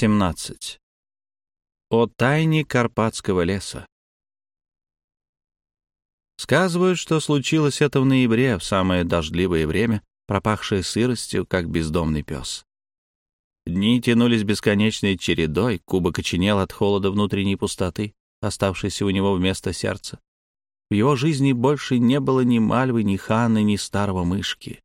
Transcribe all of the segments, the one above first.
17. О тайне Карпатского леса. Сказывают, что случилось это в ноябре, в самое дождливое время, пропахшее сыростью, как бездомный пес. Дни тянулись бесконечной чередой, Куба коченел от холода внутренней пустоты, оставшейся у него вместо сердца. В его жизни больше не было ни Мальвы, ни Ханны, ни старого мышки.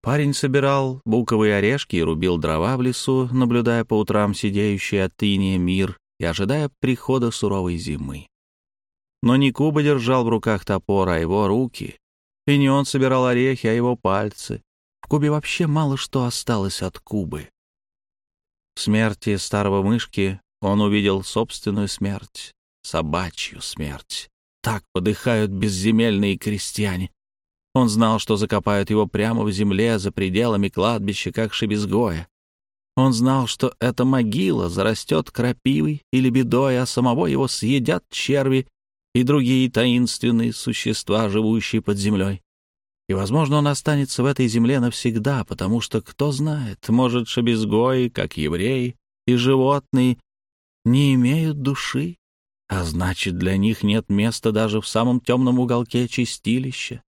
Парень собирал буковые орешки и рубил дрова в лесу, наблюдая по утрам сидеющий от иния мир и ожидая прихода суровой зимы. Но не Куба держал в руках топор, а его руки. И не он собирал орехи, а его пальцы. В Кубе вообще мало что осталось от Кубы. В смерти старого мышки он увидел собственную смерть, собачью смерть. Так подыхают безземельные крестьяне. Он знал, что закопают его прямо в земле за пределами кладбища, как шебезгоя. Он знал, что эта могила зарастет крапивой или бедой, а самого его съедят черви и другие таинственные существа, живущие под землей. И, возможно, он останется в этой земле навсегда, потому что, кто знает, может, шебезгои, как евреи, и животные не имеют души, а значит, для них нет места даже в самом темном уголке чистилища.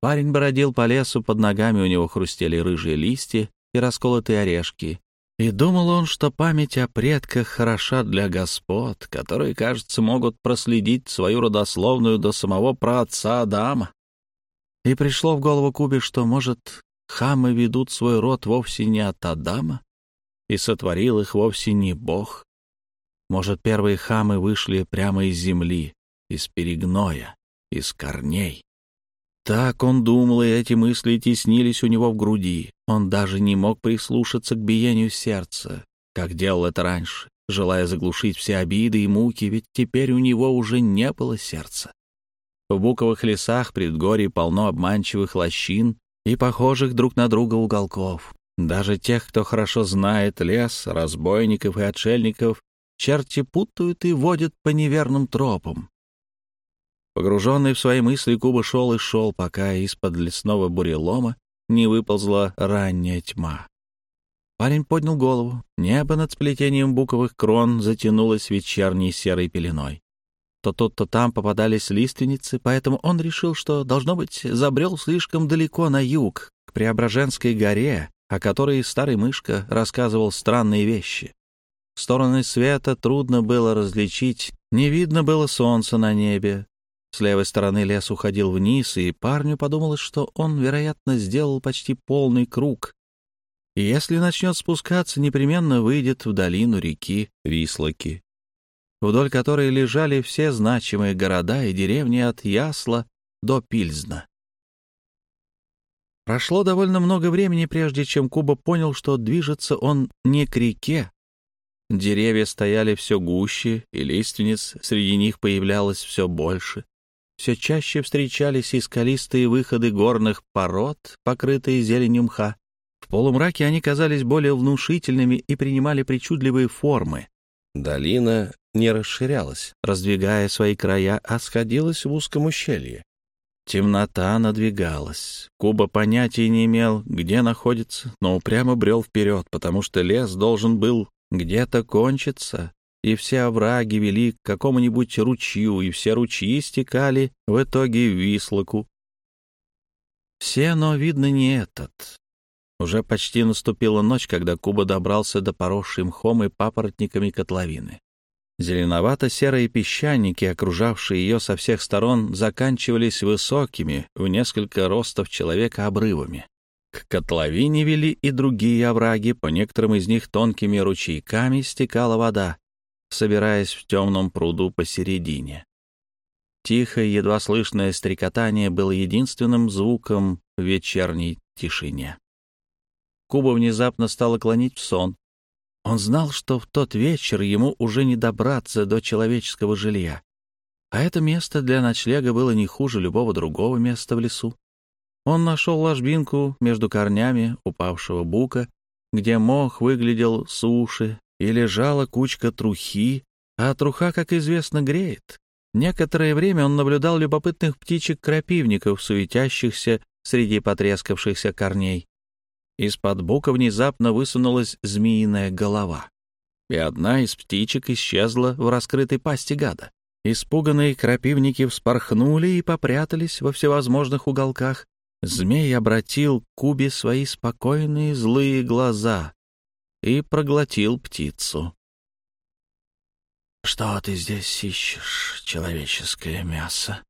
Парень бродил по лесу, под ногами у него хрустели рыжие листья и расколотые орешки. И думал он, что память о предках хороша для господ, которые, кажется, могут проследить свою родословную до самого праотца Адама. И пришло в голову Кубе, что, может, хамы ведут свой род вовсе не от Адама, и сотворил их вовсе не Бог. Может, первые хамы вышли прямо из земли, из перегноя, из корней. Так он думал, и эти мысли теснились у него в груди. Он даже не мог прислушаться к биению сердца, как делал это раньше, желая заглушить все обиды и муки, ведь теперь у него уже не было сердца. В буковых лесах предгорий полно обманчивых лощин и похожих друг на друга уголков. Даже тех, кто хорошо знает лес, разбойников и отшельников, черти путают и водят по неверным тропам. Погруженный в свои мысли, Куба шел и шел, пока из-под лесного бурелома не выползла ранняя тьма. Парень поднял голову. Небо над сплетением буковых крон затянулось вечерней серой пеленой. То тут, то там попадались лиственницы, поэтому он решил, что, должно быть, забрел слишком далеко на юг, к Преображенской горе, о которой старый мышка рассказывал странные вещи. Стороны света трудно было различить, не видно было солнца на небе, с левой стороны лес уходил вниз, и парню подумалось, что он, вероятно, сделал почти полный круг. И если начнет спускаться, непременно выйдет в долину реки Вислоки, вдоль которой лежали все значимые города и деревни от Ясла до Пильзна. Прошло довольно много времени, прежде чем Куба понял, что движется он не к реке. Деревья стояли все гуще, и лиственниц среди них появлялось все больше все чаще встречались и скалистые выходы горных пород, покрытые зеленью мха. В полумраке они казались более внушительными и принимали причудливые формы. Долина не расширялась, раздвигая свои края, а сходилась в узком ущелье. Темнота надвигалась. Куба понятия не имел, где находится, но упрямо брел вперед, потому что лес должен был где-то кончиться, и все овраги вели к какому-нибудь ручью, и все ручьи стекали в итоге в Вислоку. Все, но, видно, не этот. Уже почти наступила ночь, когда Куба добрался до поросшей мхом и папоротниками котловины. Зеленовато-серые песчаники, окружавшие ее со всех сторон, заканчивались высокими, в несколько ростов человека, обрывами. К котловине вели и другие овраги, по некоторым из них тонкими ручейками стекала вода, собираясь в темном пруду посередине. Тихое, едва слышное стрекотание было единственным звуком в вечерней тишине. Куба внезапно стала клонить в сон. Он знал, что в тот вечер ему уже не добраться до человеческого жилья. А это место для ночлега было не хуже любого другого места в лесу. Он нашел ложбинку между корнями упавшего бука, где мох выглядел суше и лежала кучка трухи, а труха, как известно, греет. Некоторое время он наблюдал любопытных птичек-крапивников, суетящихся среди потрескавшихся корней. Из-под бука внезапно высунулась змеиная голова, и одна из птичек исчезла в раскрытой пасти гада. Испуганные крапивники вспорхнули и попрятались во всевозможных уголках. Змей обратил к Кубе свои спокойные злые глаза и проглотил птицу. «Что ты здесь ищешь, человеческое мясо?»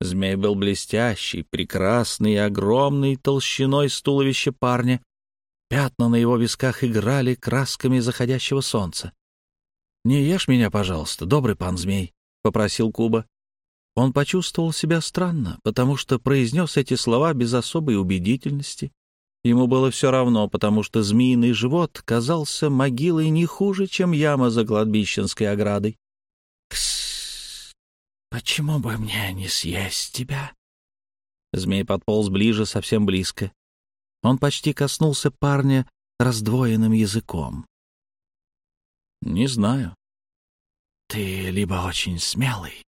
Змей был блестящий, прекрасный и огромный, толщиной с туловища парня. Пятна на его висках играли красками заходящего солнца. «Не ешь меня, пожалуйста, добрый пан змей», — попросил Куба. Он почувствовал себя странно, потому что произнес эти слова без особой убедительности. Ему было все равно, потому что змеиный живот казался могилой не хуже, чем яма за кладбищенской оградой. «Ксс! Почему бы мне не съесть тебя?» Змей подполз ближе, совсем близко. Он почти коснулся парня раздвоенным языком. «Не знаю». «Ты либо очень смелый,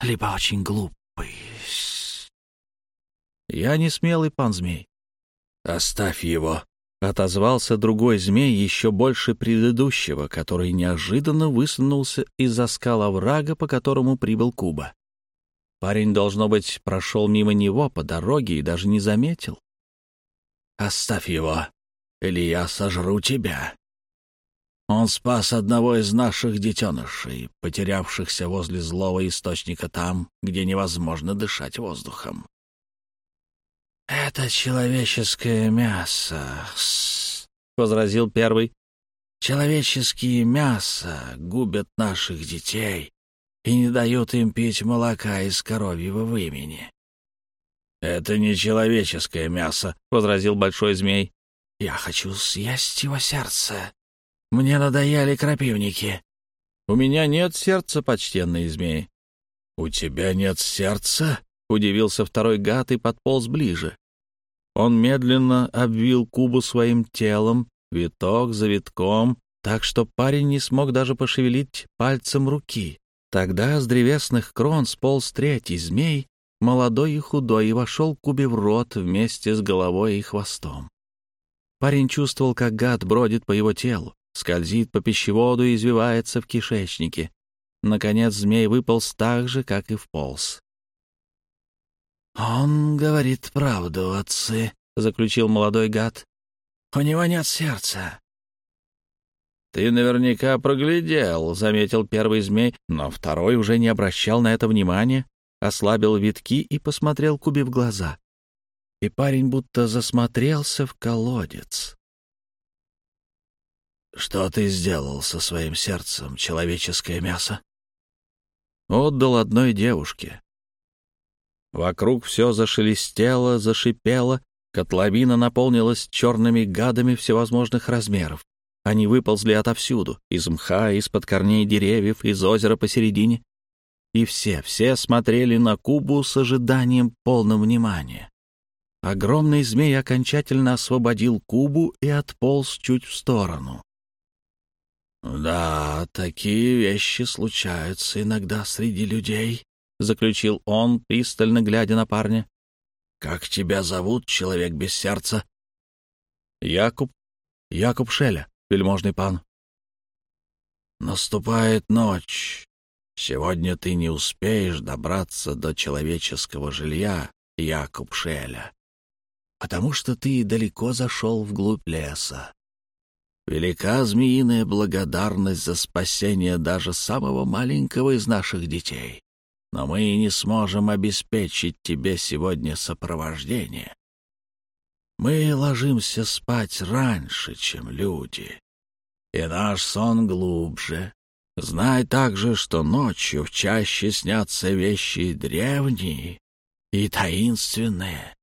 либо очень глупый». «Я не смелый, пан змей. «Оставь его», — отозвался другой змей, еще больше предыдущего, который неожиданно высунулся из-за скала врага, по которому прибыл Куба. Парень, должно быть, прошел мимо него по дороге и даже не заметил. «Оставь его, или я сожру тебя». Он спас одного из наших детенышей, потерявшихся возле злого источника там, где невозможно дышать воздухом. «Это человеческое мясо», — возразил первый. «Человеческие мясо губят наших детей и не дают им пить молока из коровьего вымени». «Это не человеческое мясо», — возразил большой змей. «Я хочу съесть его сердце. Мне надоели крапивники». «У меня нет сердца, почтенный змей». «У тебя нет сердца?» — удивился второй гад и подполз ближе. Он медленно обвил Кубу своим телом, виток за витком, так что парень не смог даже пошевелить пальцем руки. Тогда с древесных крон сполз третий змей, молодой и худой, и вошел Кубе в рот вместе с головой и хвостом. Парень чувствовал, как гад бродит по его телу, скользит по пищеводу и извивается в кишечнике. Наконец змей выполз так же, как и вполз. «Он говорит правду, отцы», — заключил молодой гад. «У него нет сердца». «Ты наверняка проглядел», — заметил первый змей, но второй уже не обращал на это внимания, ослабил витки и посмотрел Кубе в глаза. И парень будто засмотрелся в колодец. «Что ты сделал со своим сердцем, человеческое мясо?» «Отдал одной девушке. Вокруг все зашелестело, зашипело, котловина наполнилась черными гадами всевозможных размеров. Они выползли отовсюду, из мха, из-под корней деревьев, из озера посередине. И все, все смотрели на Кубу с ожиданием полного внимания. Огромный змей окончательно освободил Кубу и отполз чуть в сторону. «Да, такие вещи случаются иногда среди людей», — заключил он, пристально глядя на парня. «Как тебя зовут, человек без сердца?» «Якуб. Якуб Шеля, вельможный пан». «Наступает ночь. Сегодня ты не успеешь добраться до человеческого жилья, Якуб Шеля, потому что ты далеко зашел вглубь леса. Велика змеиная благодарность за спасение даже самого маленького из наших детей но мы не сможем обеспечить тебе сегодня сопровождение. Мы ложимся спать раньше, чем люди, и наш сон глубже. Знай также, что ночью в чаще снятся вещи древние и таинственные,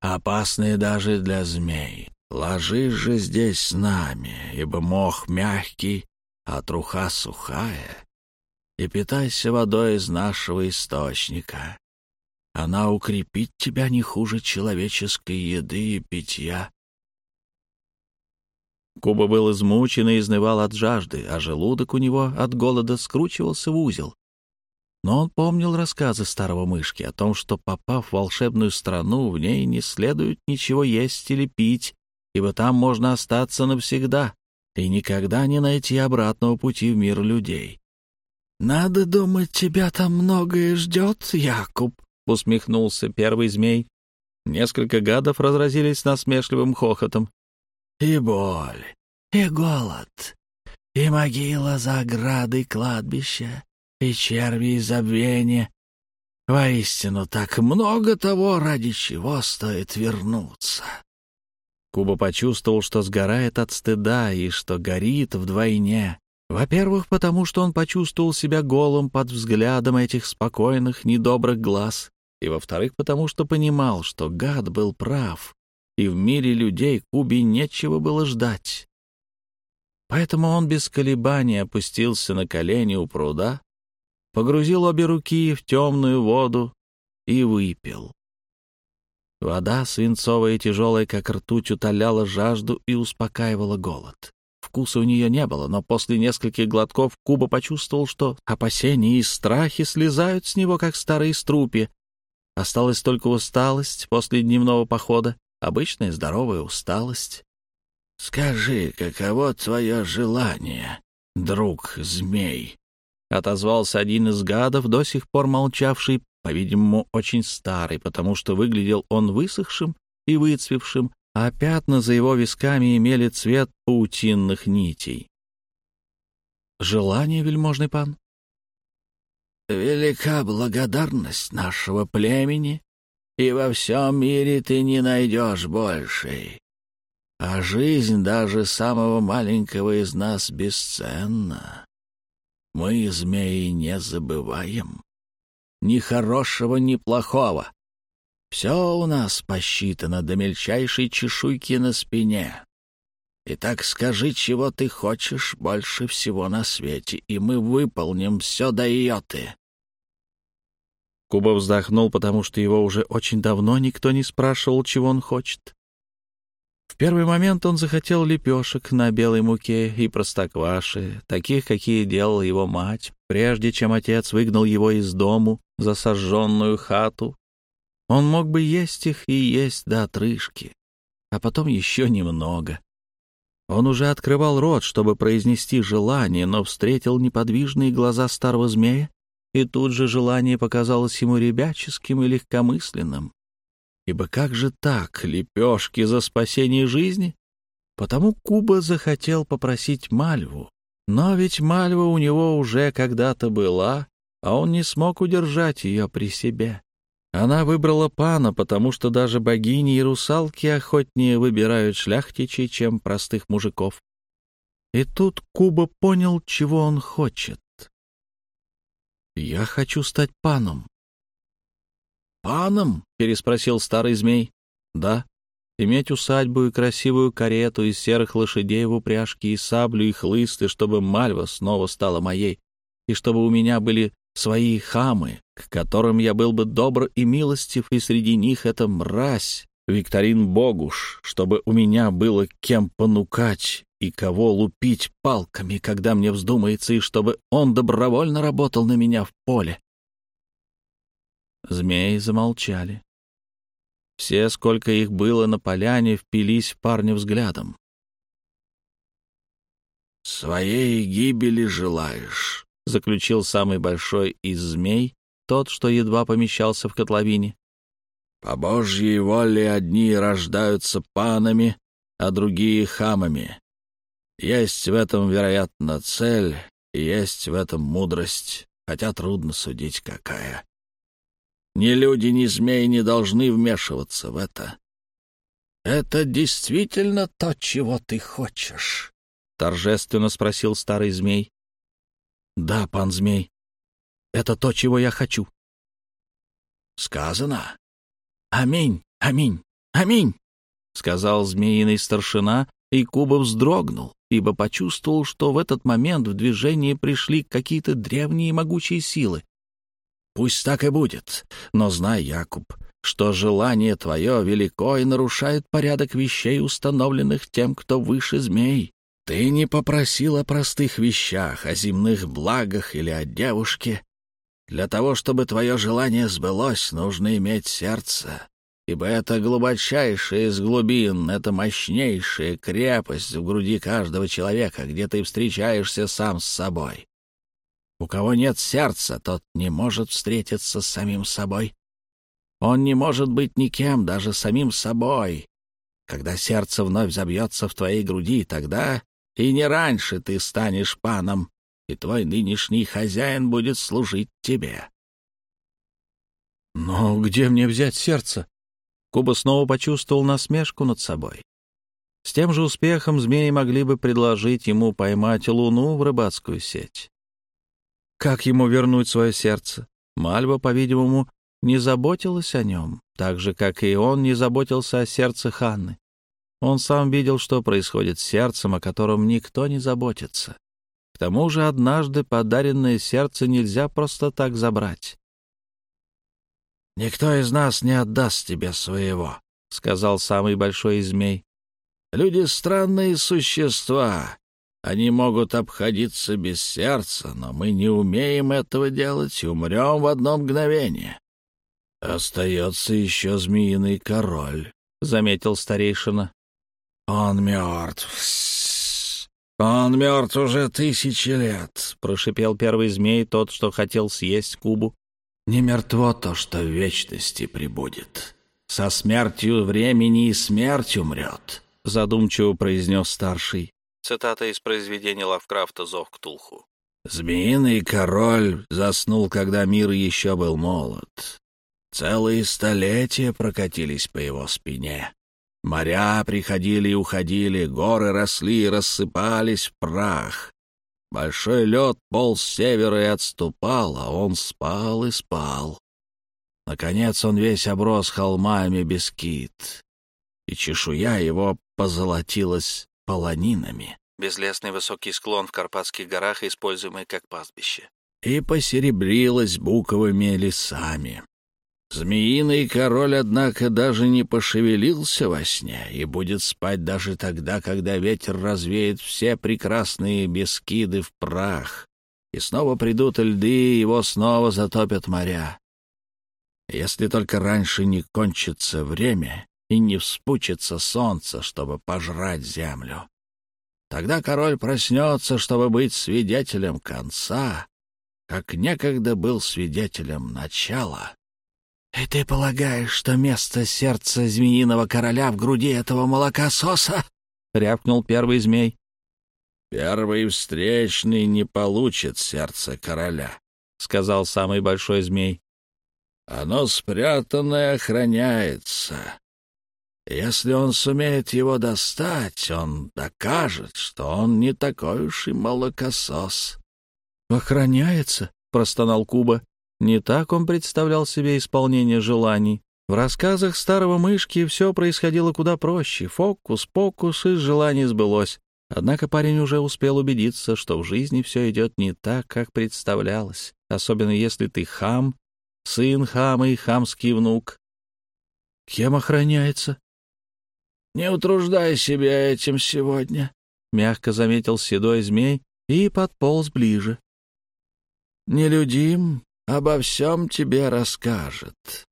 опасные даже для змей. Ложись же здесь с нами, ибо мох мягкий, а труха сухая, и питайся водой из нашего источника. Она укрепит тебя не хуже человеческой еды и питья. Куба был измучен и изнывал от жажды, а желудок у него от голода скручивался в узел. Но он помнил рассказы старого мышки о том, что, попав в волшебную страну, в ней не следует ничего есть или пить, ибо там можно остаться навсегда и никогда не найти обратного пути в мир людей. «Надо думать, тебя там многое ждет, Якуб», — усмехнулся первый змей. Несколько гадов разразились насмешливым хохотом. «И боль, и голод, и могила за оградой кладбища, и черви из забвения. Воистину, так много того, ради чего стоит вернуться». Куба почувствовал, что сгорает от стыда и что горит вдвойне. Во-первых, потому что он почувствовал себя голым под взглядом этих спокойных, недобрых глаз. И во-вторых, потому что понимал, что гад был прав, и в мире людей Кубе нечего было ждать. Поэтому он без колебаний опустился на колени у пруда, погрузил обе руки в темную воду и выпил. Вода, свинцовая и тяжелая, как ртуть, утоляла жажду и успокаивала голод. Вкуса у нее не было, но после нескольких глотков Куба почувствовал, что опасения и страхи слезают с него, как старые струпи. Осталась только усталость после дневного похода, обычная здоровая усталость. — Скажи, каково твое желание, друг змей? — отозвался один из гадов, до сих пор молчавший, по-видимому, очень старый, потому что выглядел он высохшим и выцвевшим, а пятна за его висками имели цвет паутинных нитей. «Желание, вельможный пан?» «Велика благодарность нашего племени, и во всем мире ты не найдешь большей. А жизнь даже самого маленького из нас бесценна. Мы, змеи, не забываем ни хорошего, ни плохого. Все у нас посчитано до мельчайшей чешуйки на спине. Итак, скажи, чего ты хочешь больше всего на свете, и мы выполним все до йоты». Куба вздохнул, потому что его уже очень давно никто не спрашивал, чего он хочет. В первый момент он захотел лепешек на белой муке и простокваши, таких, какие делала его мать, прежде чем отец выгнал его из дому за сожженную хату. Он мог бы есть их и есть до отрыжки, а потом еще немного. Он уже открывал рот, чтобы произнести желание, но встретил неподвижные глаза старого змея, и тут же желание показалось ему ребяческим и легкомысленным. Ибо как же так, лепешки за спасение жизни? Потому Куба захотел попросить Мальву. Но ведь Мальва у него уже когда-то была, а он не смог удержать ее при себе. Она выбрала пана, потому что даже богини и русалки охотнее выбирают шляхтичей, чем простых мужиков. И тут Куба понял, чего он хочет. «Я хочу стать паном», «Паном?» — переспросил старый змей. «Да. Иметь усадьбу и красивую карету из серых лошадей в упряжке и саблю и хлысты, чтобы Мальва снова стала моей, и чтобы у меня были свои хамы, к которым я был бы добр и милостив, и среди них эта мразь, Викторин Богуш, чтобы у меня было кем понукать и кого лупить палками, когда мне вздумается, и чтобы он добровольно работал на меня в поле. Змеи замолчали. Все, сколько их было на поляне, впились в взглядом. «Своей гибели желаешь», — заключил самый большой из змей, тот, что едва помещался в котловине. «По Божьей воле одни рождаются панами, а другие — хамами. Есть в этом, вероятно, цель, и есть в этом мудрость, хотя трудно судить, какая. Ни люди, ни змеи не должны вмешиваться в это. «Это действительно то, чего ты хочешь?» — торжественно спросил старый змей. «Да, пан змей, это то, чего я хочу». «Сказано. Аминь, аминь, аминь», — сказал змеиный старшина, и Куба вздрогнул, ибо почувствовал, что в этот момент в движение пришли какие-то древние могучие силы. Пусть так и будет, но знай, Якуб, что желание твое велико и нарушает порядок вещей, установленных тем, кто выше змей. Ты не попросил о простых вещах, о земных благах или о девушке. Для того, чтобы твое желание сбылось, нужно иметь сердце. ибо это глубочайшая из глубин, это мощнейшая крепость в груди каждого человека, где ты встречаешься сам с собой. У кого нет сердца, тот не может встретиться с самим собой. Он не может быть никем, даже самим собой. Когда сердце вновь забьется в твоей груди, тогда и не раньше ты станешь паном, и твой нынешний хозяин будет служить тебе. Но где мне взять сердце? Куба снова почувствовал насмешку над собой. С тем же успехом змеи могли бы предложить ему поймать луну в рыбацкую сеть. Как ему вернуть свое сердце? Мальва, по-видимому, не заботилась о нем, так же, как и он не заботился о сердце Ханны. Он сам видел, что происходит с сердцем, о котором никто не заботится. К тому же однажды подаренное сердце нельзя просто так забрать. «Никто из нас не отдаст тебе своего», — сказал самый большой змей. «Люди — странные существа. Они могут обходиться без сердца, но мы не умеем этого делать и умрем в одно мгновение». «Остается еще змеиный король», — заметил старейшина. «Он мертв. Он мертв уже тысячи лет», — прошипел первый змей, тот, что хотел съесть Кубу. Не мертво то, что в вечности прибудет. Со смертью времени и смерть умрет», — задумчиво произнес старший. Цитата из произведения Лавкрафта «Зов к Тулху». «Змеиный король заснул, когда мир еще был молод. Целые столетия прокатились по его спине. Моря приходили и уходили, горы росли и рассыпались в прах. Большой лед полз с севера и отступал, а он спал и спал. Наконец он весь оброс холмами бескит, и чешуя его позолотилась полонинами. Безлесный высокий склон в Карпатских горах, используемый как пастбище. И посеребрилась буковыми лесами. Змеиный король, однако, даже не пошевелился во сне и будет спать даже тогда, когда ветер развеет все прекрасные бескиды в прах, и снова придут льды, и его снова затопят моря. Если только раньше не кончится время и не вспучится солнце, чтобы пожрать землю. Тогда король проснется, чтобы быть свидетелем конца, как некогда был свидетелем начала. «И ты полагаешь, что место сердца змеиного короля в груди этого молокососа?» — рявкнул первый змей. «Первый встречный не получит сердце короля», — сказал самый большой змей. «Оно спрятано и охраняется. Если он сумеет его достать, он докажет, что он не такой уж и молокосос». «Охраняется?» — простонал Куба. Не так он представлял себе исполнение желаний. В рассказах старого мышки все происходило куда проще. Фокус-покус, и желание сбылось. Однако парень уже успел убедиться, что в жизни все идет не так, как представлялось, особенно если ты хам, сын хама и хамский внук. Кем охраняется? — Не утруждай себя этим сегодня, — мягко заметил седой змей и подполз ближе. — Нелюдим, обо всем тебе расскажет.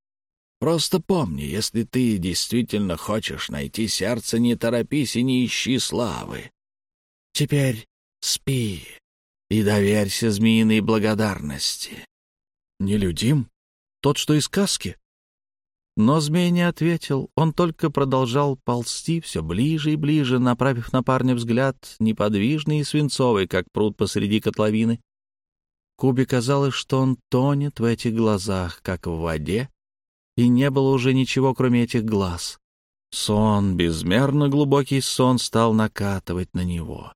Просто помни, если ты действительно хочешь найти сердце, не торопись и не ищи славы. Теперь спи и доверься змеиной благодарности. Нелюдим? Тот, что из сказки? Но змей не ответил, он только продолжал ползти все ближе и ближе, направив на парня взгляд неподвижный и свинцовый, как пруд посреди котловины. Кубе казалось, что он тонет в этих глазах, как в воде, и не было уже ничего, кроме этих глаз. Сон, безмерно глубокий сон, стал накатывать на него.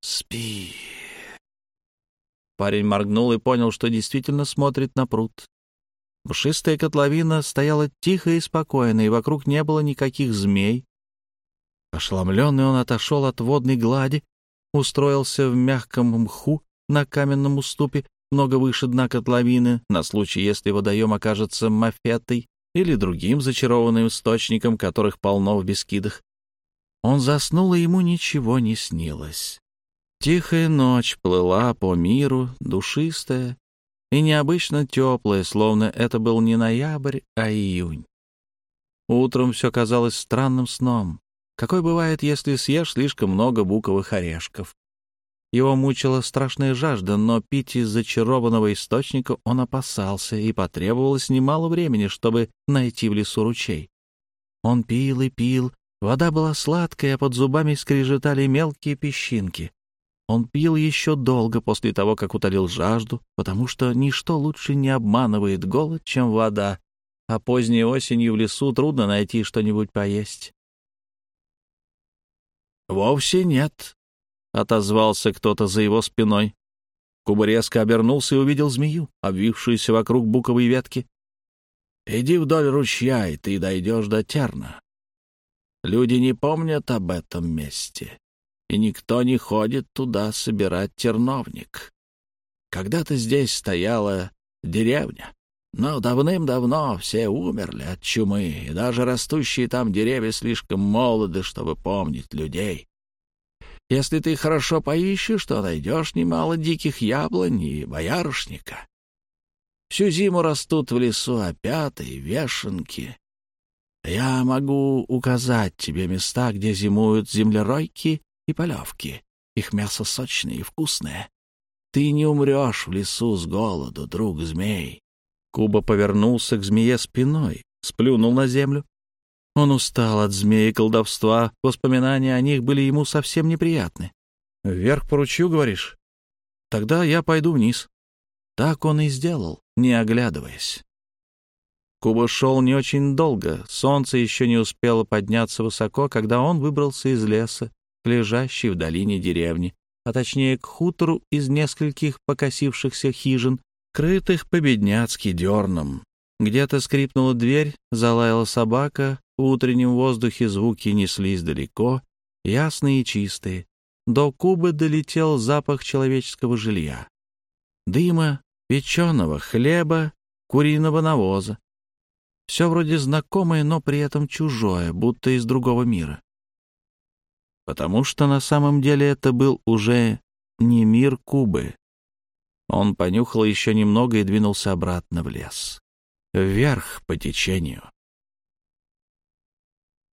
«Спи!» Парень моргнул и понял, что действительно смотрит на пруд. Пушистая котловина стояла тихо и спокойно, и вокруг не было никаких змей. Ошеломленный он отошел от водной глади, устроился в мягком мху на каменном уступе много выше дна котловины, на случай, если водоем окажется мафетой или другим зачарованным источником, которых полно в Бескидах. Он заснул, и ему ничего не снилось. Тихая ночь плыла по миру, душистая и необычно теплая, словно это был не ноябрь, а июнь. Утром все казалось странным сном, какой бывает, если съешь слишком много буковых орешков. Его мучила страшная жажда, но пить из зачарованного источника он опасался, и потребовалось немало времени, чтобы найти в лесу ручей. Он пил и пил, вода была сладкая, а под зубами скрежетали мелкие песчинки. Он пил еще долго после того, как утолил жажду, потому что ничто лучше не обманывает голод, чем вода, а поздней осенью в лесу трудно найти что-нибудь поесть. «Вовсе нет», — отозвался кто-то за его спиной. Куба резко обернулся и увидел змею, обвившуюся вокруг буковой ветки. «Иди вдоль ручья, и ты дойдешь до Терна. Люди не помнят об этом месте, и никто не ходит туда собирать терновник. Когда-то здесь стояла деревня, но давным-давно все умерли от чумы, и даже растущие там деревья слишком молоды, чтобы помнить людей. Если ты хорошо поищешь, то найдешь немало диких яблонь и боярышника. Всю зиму растут в лесу опята и вешенки. Я могу указать тебе места, где зимуют землеройки и полевки. Их мясо сочное и вкусное. Ты не умрешь в лесу с голоду, друг змей. Куба повернулся к змее спиной, сплюнул на землю. Он устал от змеи колдовства, воспоминания о них были ему совсем неприятны. «Вверх по ручью, говоришь? Тогда я пойду вниз». Так он и сделал, не оглядываясь. Куба шел не очень долго, солнце еще не успело подняться высоко, когда он выбрался из леса, лежащей в долине деревни, а точнее к хутору из нескольких покосившихся хижин, крытых по-бедняцки дерном. Где-то скрипнула дверь, залаяла собака, в утреннем воздухе звуки неслись далеко, ясные и чистые. До Кубы долетел запах человеческого жилья. Дыма, печеного хлеба, куриного навоза. Все вроде знакомое, но при этом чужое, будто из другого мира. Потому что на самом деле это был уже не мир Кубы, он понюхал еще немного и двинулся обратно в лес. Вверх по течению.